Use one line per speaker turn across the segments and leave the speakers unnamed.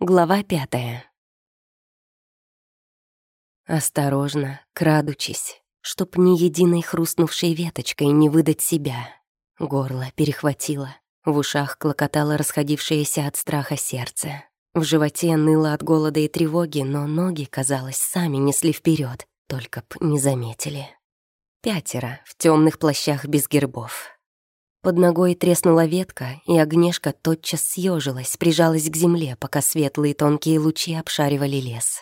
Глава пятая. Осторожно, крадучись, чтоб ни единой хрустнувшей веточкой не выдать себя. Горло перехватило, в ушах клокотало расходившееся от страха сердце. В животе ныло от голода и тревоги, но ноги, казалось, сами несли вперед, только б не заметили. Пятеро в темных плащах без гербов. Под ногой треснула ветка, и огнешка тотчас съежилась, прижалась к земле, пока светлые тонкие лучи обшаривали лес.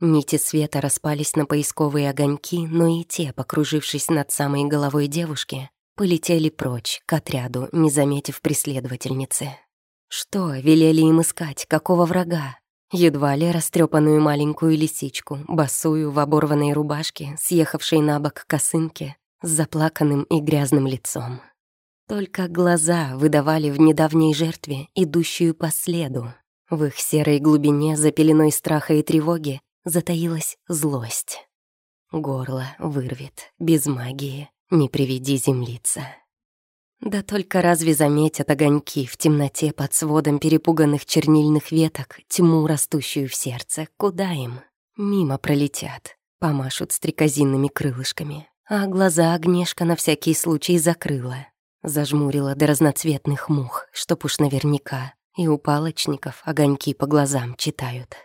Нити света распались на поисковые огоньки, но и те, покружившись над самой головой девушки, полетели прочь, к отряду, не заметив преследовательницы. Что велели им искать, какого врага? Едва ли растрепанную маленькую лисичку, босую в оборванной рубашке, съехавшей на бок косынке, с заплаканным и грязным лицом. Только глаза выдавали в недавней жертве, идущую по следу. В их серой глубине, за пеленой страха и тревоги, затаилась злость. Горло вырвет, без магии, не приведи землица. Да только разве заметят огоньки в темноте под сводом перепуганных чернильных веток тьму, растущую в сердце, куда им? Мимо пролетят, помашут стрекозинными крылышками, а глаза огнешка на всякий случай закрыла. Зажмурила до разноцветных мух, чтоб уж наверняка, и у палочников огоньки по глазам читают.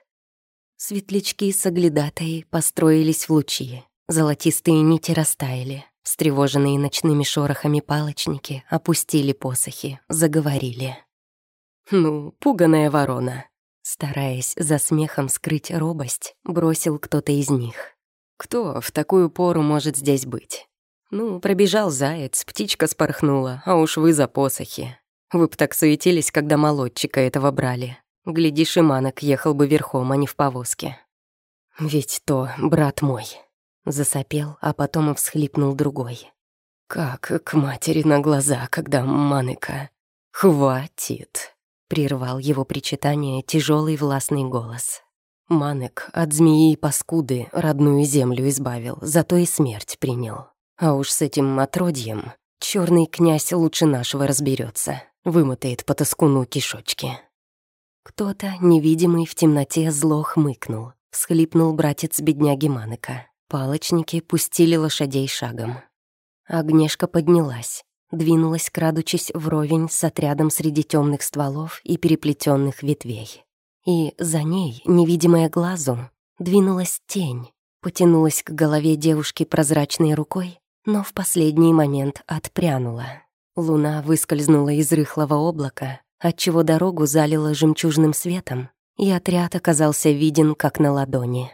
Светлячки с оглядатой построились в лучи, золотистые нити растаяли, встревоженные ночными шорохами палочники опустили посохи, заговорили. «Ну, пуганая ворона», стараясь за смехом скрыть робость, бросил кто-то из них. «Кто в такую пору может здесь быть? Ну, пробежал заяц, птичка спорхнула, а уж вы за посохи. Вы б так суетились, когда молодчика этого брали. Глядишь, и манок ехал бы верхом, а не в повозке. Ведь то брат мой. Засопел, а потом и всхлипнул другой. Как к матери на глаза, когда маныка. Хватит. Прервал его причитание тяжелый властный голос. Манек от змеи и паскуды родную землю избавил, зато и смерть принял. А уж с этим отродьем черный князь лучше нашего разберется, вымотает по тоскуну кишочки. Кто-то, невидимый в темноте, зло хмыкнул. Всхлипнул братец бедняги Манека. Палочники пустили лошадей шагом. Огнешка поднялась, двинулась, крадучись вровень с отрядом среди темных стволов и переплетенных ветвей. И за ней, невидимая глазу, двинулась тень, потянулась к голове девушки прозрачной рукой но в последний момент отпрянула. Луна выскользнула из рыхлого облака, отчего дорогу залило жемчужным светом, и отряд оказался виден как на ладони.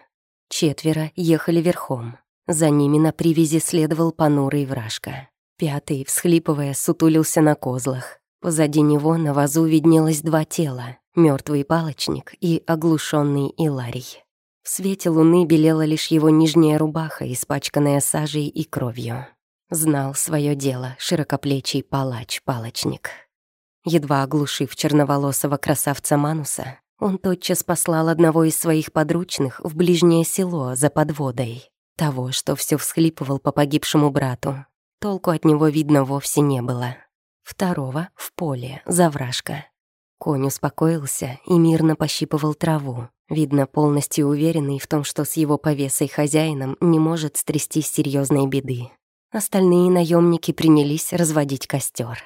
Четверо ехали верхом. За ними на привязи следовал понурый вражка. Пятый, всхлипывая, сутулился на козлах. Позади него на вазу виднелось два тела — мертвый палочник и оглушенный Иларий. В свете луны белела лишь его нижняя рубаха, испачканная сажей и кровью. Знал свое дело широкоплечий палач-палочник. Едва оглушив черноволосого красавца Мануса, он тотчас послал одного из своих подручных в ближнее село за подводой. Того, что все всхлипывал по погибшему брату. Толку от него видно вовсе не было. Второго — в поле, за вражка. Конь успокоился и мирно пощипывал траву, видно, полностью уверенный в том, что с его повесой хозяином не может стрястись серьезной беды. Остальные наемники принялись разводить костер.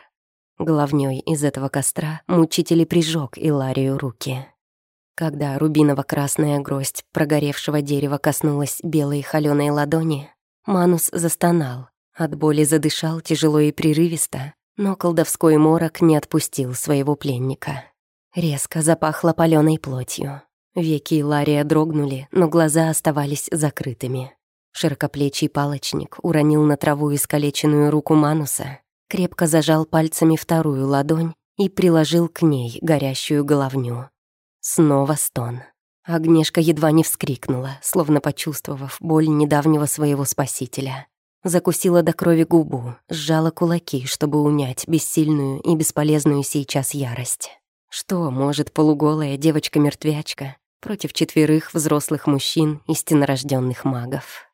Главней из этого костра мучители прижег Иларию руки. Когда рубиново-красная гроздь прогоревшего дерева коснулась белой холёной ладони, Манус застонал, от боли задышал тяжело и прерывисто, но колдовской морок не отпустил своего пленника. Резко запахло палёной плотью. Веки Лария дрогнули, но глаза оставались закрытыми. Широкоплечий палочник уронил на траву искалеченную руку Мануса, крепко зажал пальцами вторую ладонь и приложил к ней горящую головню. Снова стон. Агнешка едва не вскрикнула, словно почувствовав боль недавнего своего спасителя. Закусила до крови губу, сжала кулаки, чтобы унять бессильную и бесполезную сейчас ярость. Что может полуголая девочка-мертвячка против четверых взрослых мужчин, истиннорожденных магов?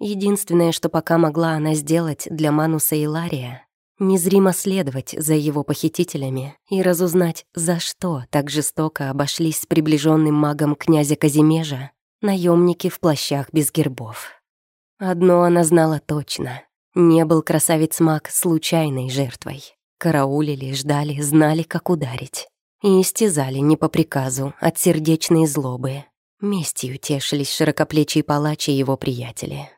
Единственное, что пока могла она сделать для Мануса и Лария, незримо следовать за его похитителями и разузнать, за что так жестоко обошлись с приближенным магом князя Казимежа наемники в плащах без гербов. Одно она знала точно. Не был красавец-маг случайной жертвой. Караулили, ждали, знали, как ударить. И истязали не по приказу, от сердечной злобы. Местью тешились широкоплечие палачи и его приятели.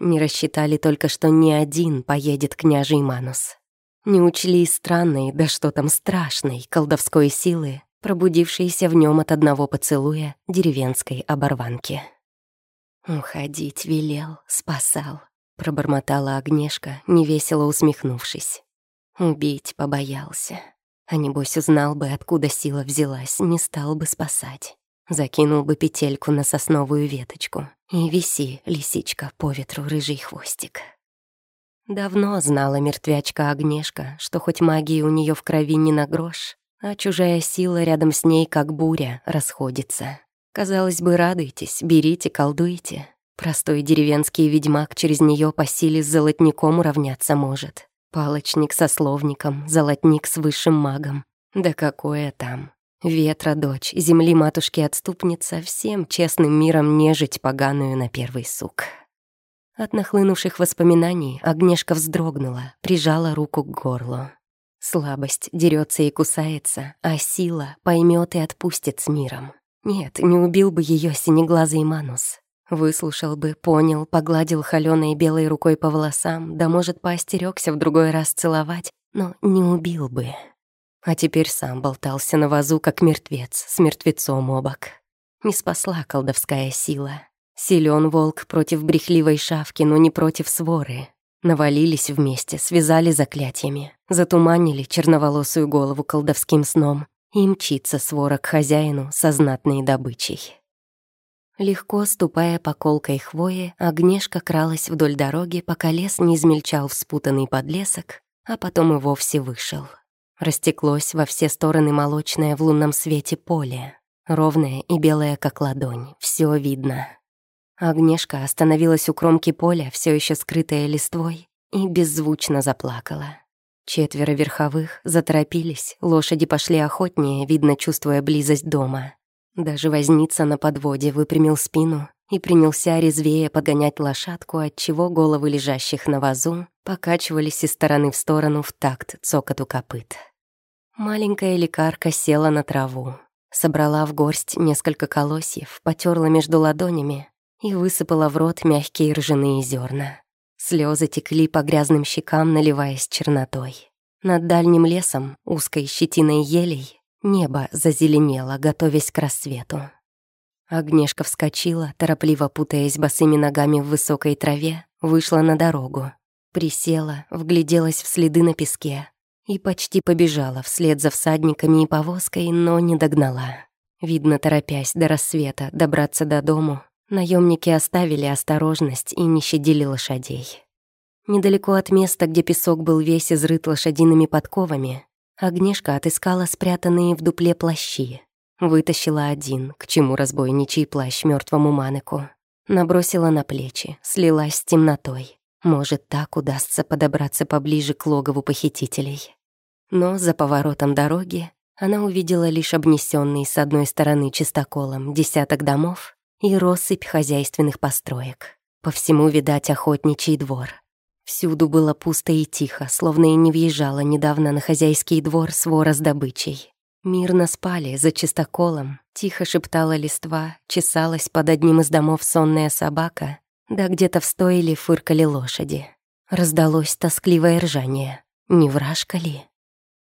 Не рассчитали только, что ни один поедет княжий Манус. Не учли странной, да что там страшной, колдовской силы, пробудившейся в нем от одного поцелуя деревенской оборванки. «Уходить велел, спасал», — пробормотала Огнешка, невесело усмехнувшись. Убить побоялся. А небось узнал бы, откуда сила взялась, не стал бы спасать. Закинул бы петельку на сосновую веточку. И виси, лисичка, по ветру рыжий хвостик. Давно знала мертвячка Огнешка, что хоть магии у нее в крови не на грош, а чужая сила рядом с ней, как буря, расходится. Казалось бы, радуйтесь, берите, колдуйте. Простой деревенский ведьмак через нее по силе с золотником уравняться может. Палочник со словником, золотник с высшим магом. Да какое там. Ветра дочь, земли матушки-отступница, всем честным миром нежить поганую на первый сук. От нахлынувших воспоминаний Агнешка вздрогнула, прижала руку к горлу. Слабость дерется и кусается, а сила поймет и отпустит с миром. Нет, не убил бы ее синеглазый Манус. Выслушал бы, понял, погладил холёной белой рукой по волосам, да, может, поостерёгся в другой раз целовать, но не убил бы. А теперь сам болтался на вазу, как мертвец, с мертвецом обок. Не спасла колдовская сила. Силен волк против брехливой шавки, но не против своры. Навалились вместе, связали заклятиями, затуманили черноволосую голову колдовским сном и мчится свора к хозяину со знатной добычей. Легко ступая по колкой хвое, Огнешка кралась вдоль дороги, пока лес не измельчал в спутанный подлесок, а потом и вовсе вышел. Растеклось во все стороны молочное в лунном свете поле, ровное и белое, как ладонь, все видно. Огнешка остановилась у кромки поля, все еще скрытая листвой, и беззвучно заплакала. Четверо верховых заторопились, лошади пошли охотнее, видно, чувствуя близость дома. Даже возница на подводе выпрямил спину и принялся резвее подгонять лошадку, отчего головы лежащих на вазу покачивались из стороны в сторону в такт цокоту копыт. Маленькая лекарка села на траву, собрала в горсть несколько колосьев, потерла между ладонями и высыпала в рот мягкие ржаные зерна. Слезы текли по грязным щекам, наливаясь чернотой. Над дальним лесом, узкой щетиной елей, Небо зазеленело, готовясь к рассвету. Огнешка вскочила, торопливо путаясь босыми ногами в высокой траве, вышла на дорогу. Присела, вгляделась в следы на песке и почти побежала вслед за всадниками и повозкой, но не догнала. Видно, торопясь до рассвета добраться до дому, наемники оставили осторожность и не щадили лошадей. Недалеко от места, где песок был весь изрыт лошадиными подковами, Огнешка отыскала спрятанные в дупле плащи. Вытащила один, к чему разбойничий плащ мертвому Манеку. Набросила на плечи, слилась с темнотой. Может, так удастся подобраться поближе к логову похитителей. Но за поворотом дороги она увидела лишь обнесенный с одной стороны чистоколом десяток домов и россыпь хозяйственных построек. По всему, видать, охотничий двор — Всюду было пусто и тихо, словно и не въезжала недавно на хозяйский двор свора с добычей. Мирно спали за чистоколом, тихо шептала листва, чесалась под одним из домов сонная собака, да где-то в стойле фыркали лошади. Раздалось тоскливое ржание. Не вражка ли?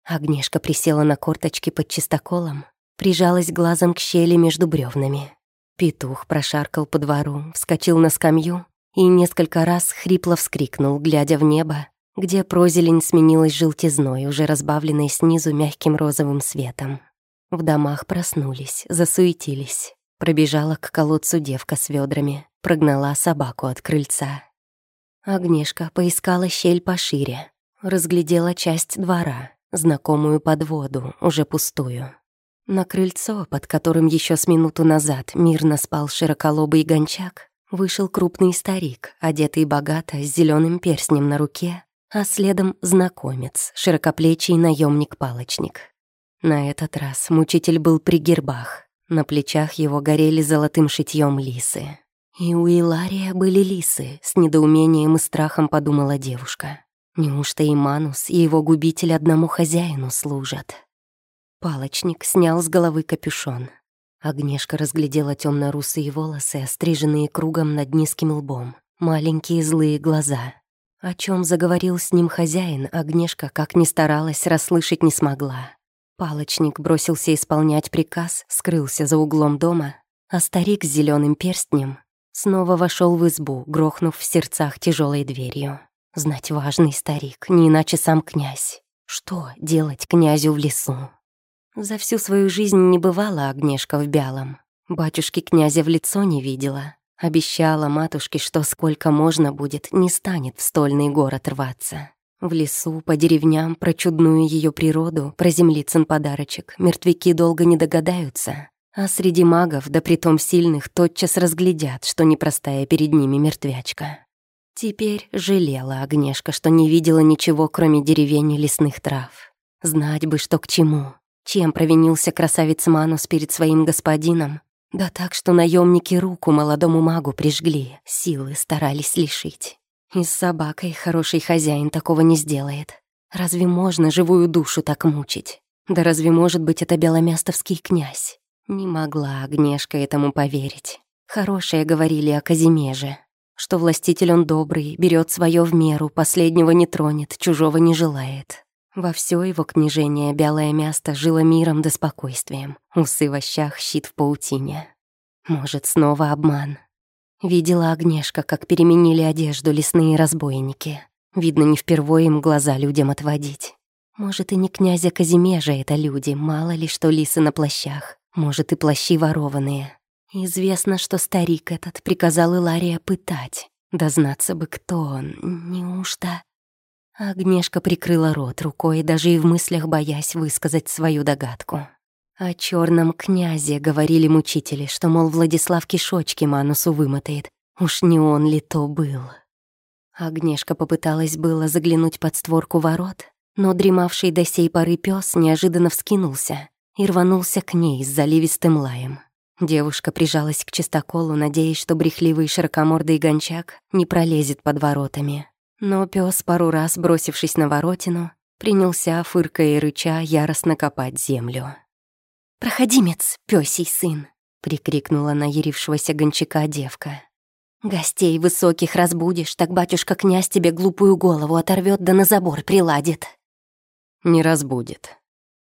Огнешка присела на корточки под чистоколом, прижалась глазом к щели между бревнами. Петух прошаркал по двору, вскочил на скамью и несколько раз хрипло вскрикнул, глядя в небо, где прозелень сменилась желтизной, уже разбавленной снизу мягким розовым светом. В домах проснулись, засуетились. Пробежала к колодцу девка с ведрами, прогнала собаку от крыльца. Огнешка поискала щель пошире, разглядела часть двора, знакомую подводу, уже пустую. На крыльцо, под которым еще с минуту назад мирно спал широколобый гончак, вышел крупный старик, одетый богато, с зеленым перстнем на руке а следом знакомец, широкоплечий наемник-палочник. На этот раз мучитель был при гербах. На плечах его горели золотым шитьем лисы. И у Илария были лисы, с недоумением и страхом подумала девушка. Неужто и Манус, и его губитель одному хозяину служат? Палочник снял с головы капюшон. Агнешка разглядела темно русые волосы, остриженные кругом над низким лбом, маленькие злые глаза. О чем заговорил с ним хозяин, Агнешка, как ни старалась, расслышать не смогла. Палочник бросился исполнять приказ, скрылся за углом дома, а старик с зеленым перстнем снова вошел в избу, грохнув в сердцах тяжелой дверью. Знать важный старик, не иначе сам князь. Что делать князю в лесу? За всю свою жизнь не бывала Агнешка в Бялом. Батюшки князя в лицо не видела. Обещала матушке, что сколько можно будет, не станет в стольный город рваться. В лесу, по деревням, про чудную ее природу, про землицын подарочек, мертвяки долго не догадаются. А среди магов, да притом сильных, тотчас разглядят, что непростая перед ними мертвячка. Теперь жалела Агнешка, что не видела ничего, кроме деревень и лесных трав. Знать бы, что к чему. Чем провинился красавец Манус перед своим господином? Да так, что наемники руку молодому магу прижгли, силы старались лишить. И с собакой хороший хозяин такого не сделает. Разве можно живую душу так мучить? Да разве может быть это беломястовский князь? Не могла Агнешка этому поверить. Хорошие говорили о Казимеже, что властитель он добрый, берет свое в меру, последнего не тронет, чужого не желает. Во все его княжение белое место жило миром да спокойствием, усы в ощах, щит в паутине. Может, снова обман. Видела Агнешка, как переменили одежду лесные разбойники. Видно, не впервые им глаза людям отводить. Может, и не князя Казимежа это люди, мало ли что лисы на плащах. Может, и плащи ворованные. Известно, что старик этот приказал Илария пытать. Дознаться бы, кто он. Неужто... Агнешка прикрыла рот рукой, даже и в мыслях боясь высказать свою догадку. О черном князе говорили мучители, что, мол, Владислав кишочки Манусу вымотает. Уж не он ли то был? Агнешка попыталась было заглянуть под створку ворот, но дремавший до сей поры пес неожиданно вскинулся и рванулся к ней с заливистым лаем. Девушка прижалась к чистоколу, надеясь, что брехливый широкомордый гончак не пролезет под воротами. Но пес пару раз, бросившись на воротину, принялся, фыркая и рыча, яростно копать землю. «Проходимец, пёсий сын!» — прикрикнула на ярившегося гончака девка. «Гостей высоких разбудишь, так батюшка-князь тебе глупую голову оторвет да на забор приладит».
«Не разбудит»,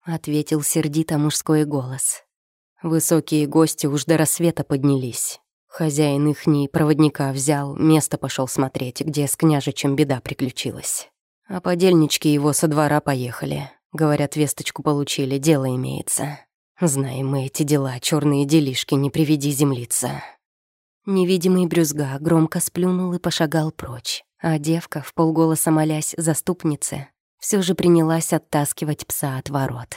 ответил сердито мужской голос. Высокие гости уж до рассвета поднялись. Хозяин ихний проводника взял, место пошел смотреть, где с княжичем беда приключилась. А подельнички его со двора поехали. Говорят, весточку получили, дело имеется. Знаем мы эти дела, черные делишки, не приведи землица.
Невидимый брюзга громко сплюнул и пошагал прочь, а девка, в полголоса молясь заступнице, все же принялась оттаскивать пса от ворот.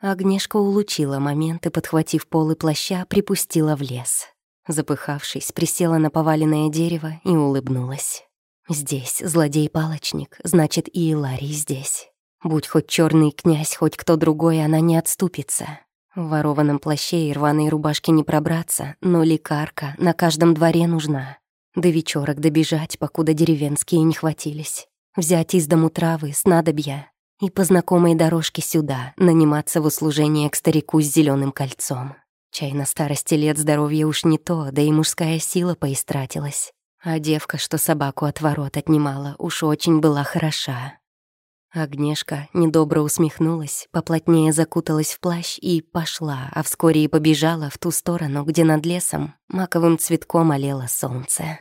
Агнешка улучила момент и, подхватив полы плаща, припустила в лес. Запыхавшись, присела на поваленное дерево и улыбнулась. Здесь злодей-палочник, значит, и Иларий здесь. Будь хоть черный князь, хоть кто другой, она не отступится. В ворованном плаще и рваной рубашке не пробраться, но лекарка на каждом дворе нужна. До вечерок добежать, покуда деревенские не хватились взять из дому травы, снадобья и по знакомой дорожке сюда наниматься в услужение к старику с зеленым кольцом. Чай на старости лет здоровье уж не то, да и мужская сила поистратилась. А девка, что собаку от ворот отнимала, уж очень была хороша. Агнешка недобро усмехнулась, поплотнее закуталась в плащ и пошла, а вскоре и побежала в ту сторону, где над лесом маковым цветком олело солнце.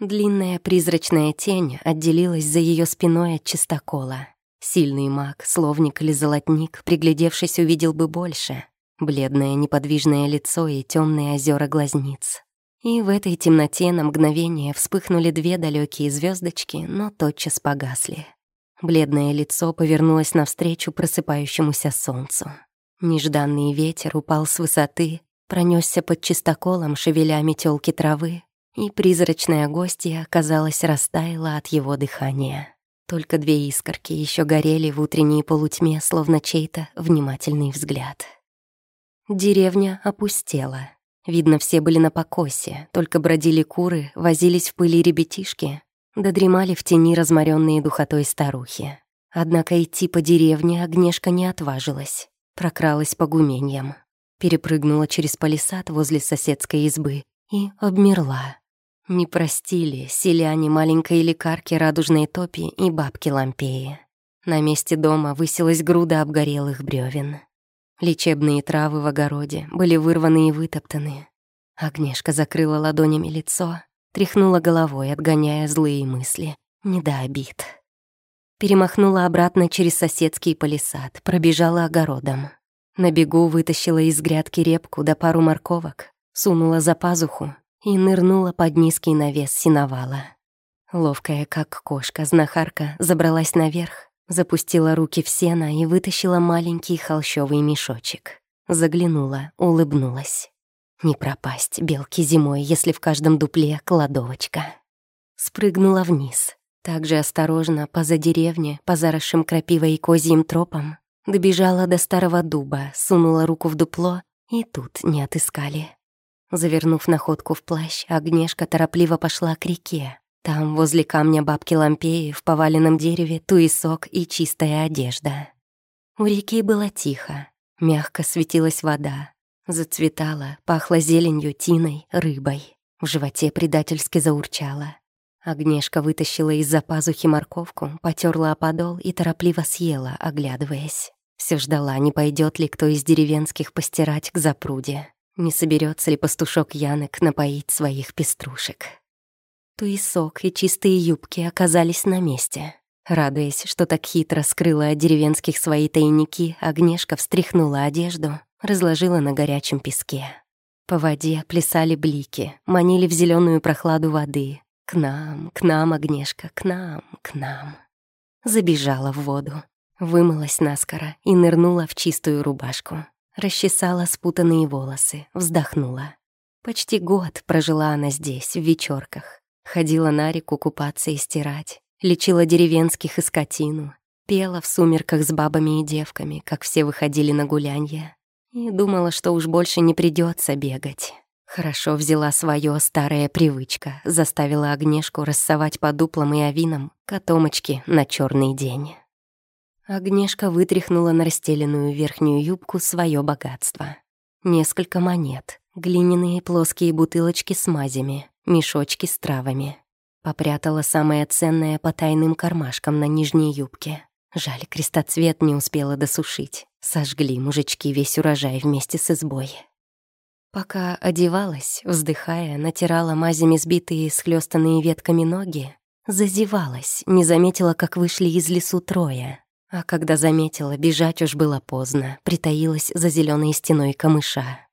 Длинная призрачная тень отделилась за ее спиной от чистокола. Сильный маг, словник или золотник, приглядевшись, увидел бы больше. Бледное неподвижное лицо и темные озера глазниц. И в этой темноте на мгновение вспыхнули две далекие звездочки, но тотчас погасли. Бледное лицо повернулось навстречу просыпающемуся солнцу. Нежданный ветер упал с высоты, пронесся под чистоколом, шевеля метелки травы, и призрачная гостья, казалось, растаяла от его дыхания. Только две искорки еще горели в утренней полутьме, словно чей-то внимательный взгляд. Деревня опустела. Видно, все были на покосе, только бродили куры, возились в пыли ребятишки, додремали в тени разморенные духотой старухи. Однако идти по деревне Огнешка не отважилась, прокралась по гуменьям, перепрыгнула через палисад возле соседской избы и обмерла. Не простили селяне маленькой лекарки радужной топи и бабки лампеи. На месте дома высилась груда обгорелых бревен. Лечебные травы в огороде были вырваны и вытоптаны. Агнешка закрыла ладонями лицо, тряхнула головой, отгоняя злые мысли. Не до обид. Перемахнула обратно через соседский палисад, пробежала огородом. На бегу вытащила из грядки репку да пару морковок, сунула за пазуху и нырнула под низкий навес синовала. Ловкая, как кошка, знахарка забралась наверх, запустила руки в сено и вытащила маленький холщовый мешочек. Заглянула, улыбнулась. Не пропасть белки зимой, если в каждом дупле кладовочка. Спрыгнула вниз. Также осторожно, поза деревни, по заросшим крапивой и козьим тропам, добежала до старого дуба, сунула руку в дупло, и тут не отыскали. Завернув находку в плащ, Агнешка торопливо пошла к реке. Там, возле камня бабки Лампеи, в поваленном дереве туесок и чистая одежда. У реки было тихо, мягко светилась вода. Зацветала, пахло зеленью, тиной, рыбой. В животе предательски заурчало. Агнешка вытащила из-за пазухи морковку, потерла о подол и торопливо съела, оглядываясь. Все ждала, не пойдет ли кто из деревенских постирать к запруде. Не соберется ли пастушок Янок напоить своих пеструшек? Туесок и чистые юбки оказались на месте. Радуясь, что так хитро скрыла от деревенских свои тайники, Огнешка встряхнула одежду, разложила на горячем песке. По воде плясали блики, манили в зеленую прохладу воды. «К нам, к нам, Огнешка, к нам, к нам». Забежала в воду, вымылась наскоро и нырнула в чистую рубашку. Расчесала спутанные волосы, вздохнула. Почти год прожила она здесь, в вечерках. Ходила на реку купаться и стирать, лечила деревенских и скотину, пела в сумерках с бабами и девками, как все выходили на гулянье, и думала, что уж больше не придется бегать. Хорошо взяла свое старая привычка, заставила Огнешку рассовать по дуплам и авинам котомочки на черный день. Огнешка вытряхнула на расстеленную верхнюю юбку свое богатство. Несколько монет, глиняные плоские бутылочки с мазями, мешочки с травами. Попрятала самое ценное по тайным кармашкам на нижней юбке. Жаль, крестоцвет не успела досушить. Сожгли мужички весь урожай вместе с избой. Пока одевалась, вздыхая, натирала мазями сбитые схлёстанные ветками ноги, зазевалась, не заметила, как вышли из лесу трое. А когда заметила, бежать уж было поздно, притаилась за зеленой стеной камыша.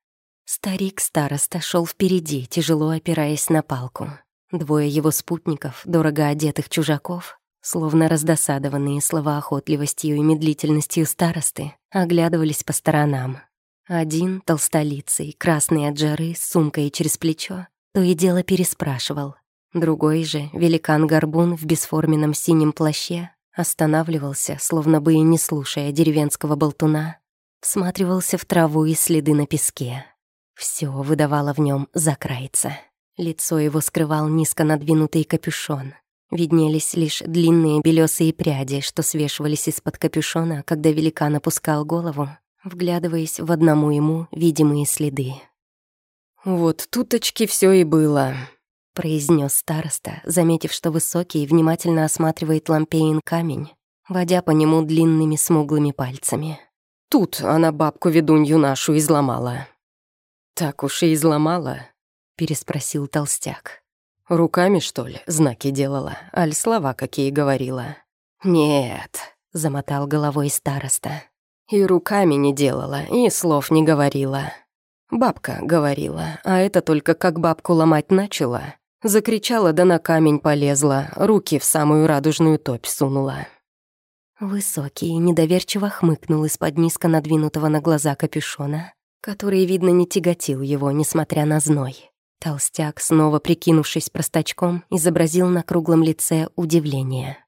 Старик-староста шел впереди, тяжело опираясь на палку. Двое его спутников, дорого одетых чужаков, словно раздосадованные словоохотливостью и медлительностью старосты, оглядывались по сторонам. Один, толстолицый, красный от жары, с сумкой через плечо, то и дело переспрашивал. Другой же, великан-горбун в бесформенном синем плаще, Останавливался, словно бы и не слушая деревенского болтуна, всматривался в траву и следы на песке. Все выдавало в нем закрайца. Лицо его скрывал низко надвинутый капюшон. Виднелись лишь длинные белесые пряди, что свешивались из-под капюшона, когда великан опускал голову, вглядываясь в одному ему видимые следы.
«Вот туточки все и было»,
произнес староста, заметив, что высокий внимательно осматривает лампеин камень, водя по нему длинными смуглыми пальцами.
«Тут она бабку-ведунью нашу изломала». «Так уж и изломала?» — переспросил толстяк. «Руками, что ли, знаки делала? Аль слова какие говорила?» «Нет», — замотал головой староста. «И руками не делала, и слов не говорила. Бабка говорила, а это только как бабку ломать начала, Закричала, да на камень полезла, руки в самую радужную топь сунула.
Высокий недоверчиво хмыкнул из-под низко надвинутого на глаза капюшона, который, видно, не тяготил его, несмотря на зной. Толстяк, снова прикинувшись простачком, изобразил на круглом лице удивление.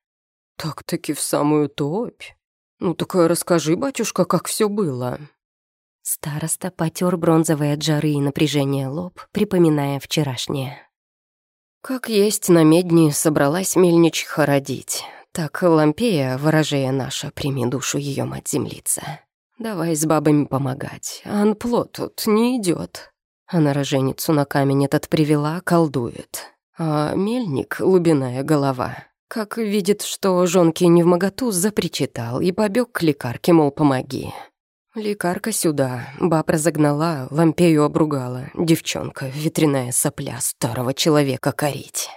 Так-таки в самую топь. Ну так расскажи, батюшка, как все было.
Староста потер бронзовые от жары и напряжения лоб, припоминая вчерашнее.
Как есть на медни собралась мельничиха родить. Так Лампея, ворожея наша, прими душу ее мать-землица. Давай с бабами помогать, анплод тут не идет. Она роженицу на камень этот привела, колдует. А мельник, лубиная голова, как видит, что жонки не в моготу, запричитал и побег к лекарке, мол, помоги. Лекарка сюда, баб разогнала, лампею обругала. Девчонка, ветряная сопля, старого человека корить.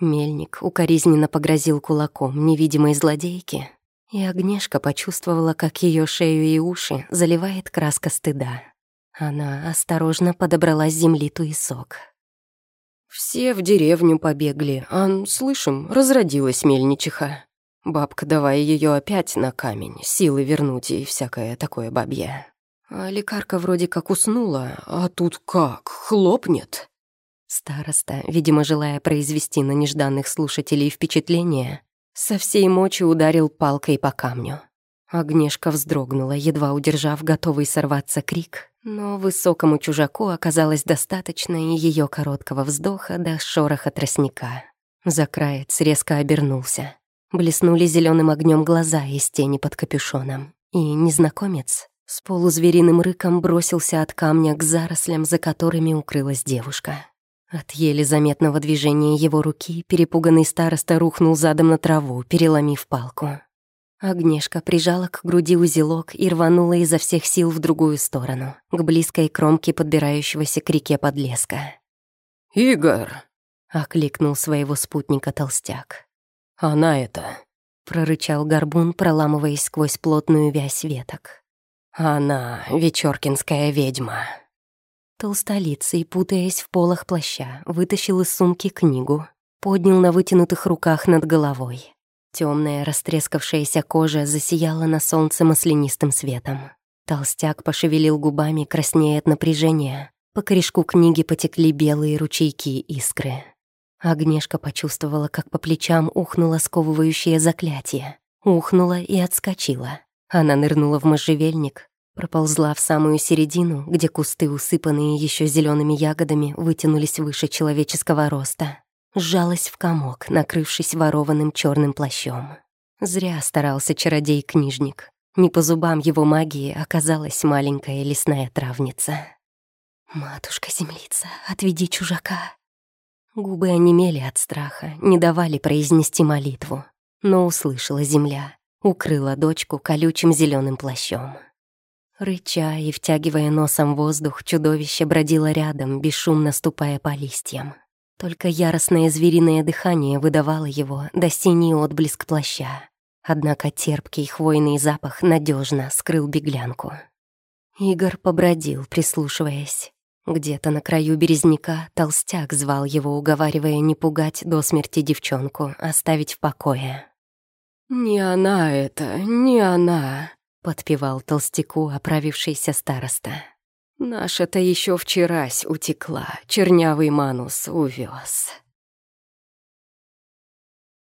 Мельник укоризненно погрозил кулаком невидимой злодейке, и Огнешка почувствовала, как ее шею и уши заливает краска стыда. Она осторожно подобрала с земли туесок.
«Все в деревню побегли, а, слышим, разродилась мельничиха. Бабка, давай ее опять на камень, силы вернуть и всякое такое бабье. А лекарка вроде как уснула, а тут как, хлопнет».
Староста, видимо, желая произвести на нежданных слушателей впечатление, со всей мочи ударил палкой по камню. Огнешка вздрогнула, едва удержав готовый сорваться крик, но высокому чужаку оказалось достаточно и ее короткого вздоха до шороха тростника. Закраец резко обернулся. Блеснули зеленым огнем глаза из тени под капюшоном. И незнакомец с полузвериным рыком бросился от камня к зарослям, за которыми укрылась девушка. От еле заметного движения его руки перепуганный староста рухнул задом на траву, переломив палку. Огнешка прижала к груди узелок и рванула изо всех сил в другую сторону, к близкой кромке подбирающегося к реке подлеска.
«Игорь!»
— окликнул своего спутника толстяк.
«Она это...»
— прорычал горбун, проламываясь сквозь плотную вязь веток.
«Она вечеркинская ведьма».
Толстолицый, путаясь в полах плаща, вытащил из сумки книгу, поднял на вытянутых руках над головой. Темная растрескавшаяся кожа засияла на солнце маслянистым светом. Толстяк пошевелил губами, краснея от напряжения. По корешку книги потекли белые ручейки искры. Агнешка почувствовала, как по плечам ухнуло сковывающее заклятие. Ухнула и отскочила. Она нырнула в можжевельник, проползла в самую середину, где кусты, усыпанные еще зелеными ягодами, вытянулись выше человеческого роста сжалась в комок, накрывшись ворованным черным плащом. Зря старался чародей-книжник. Не по зубам его магии оказалась маленькая лесная травница. «Матушка-землица, отведи чужака!» Губы онемели от страха, не давали произнести молитву. Но услышала земля, укрыла дочку колючим зеленым плащом. Рыча и втягивая носом воздух, чудовище бродило рядом, бесшумно ступая по листьям. Только яростное звериное дыхание выдавало его до синий отблеск плаща. Однако терпкий хвойный запах надежно скрыл беглянку. Игорь побродил, прислушиваясь. Где-то на краю березняка толстяк звал его, уговаривая не пугать до смерти девчонку, оставить в покое.
«Не она это, не она», — подпевал толстяку оправившийся староста. Наша-то еще вчерась утекла, чернявый манус увез.